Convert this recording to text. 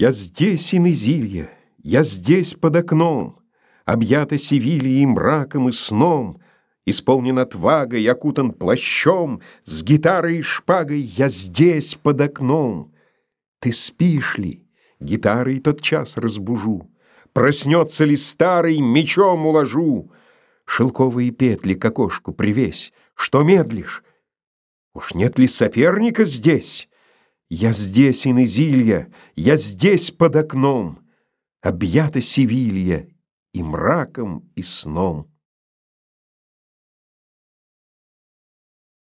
Я здесь, Инезилья, я здесь под окном, Объята Севильей мраком и сном, Исполнен отвагой, окутан плащом, С гитарой и шпагой я здесь под окном. Ты спишь ли? Гитарой тот час разбужу. Проснется ли старый, мечом уложу. Шелковые петли к окошку привесь. Что медлишь? Уж нет ли соперника здесь? Я здесь, Инезилья, я здесь под окном, Объята Севилья и мраком, и сном.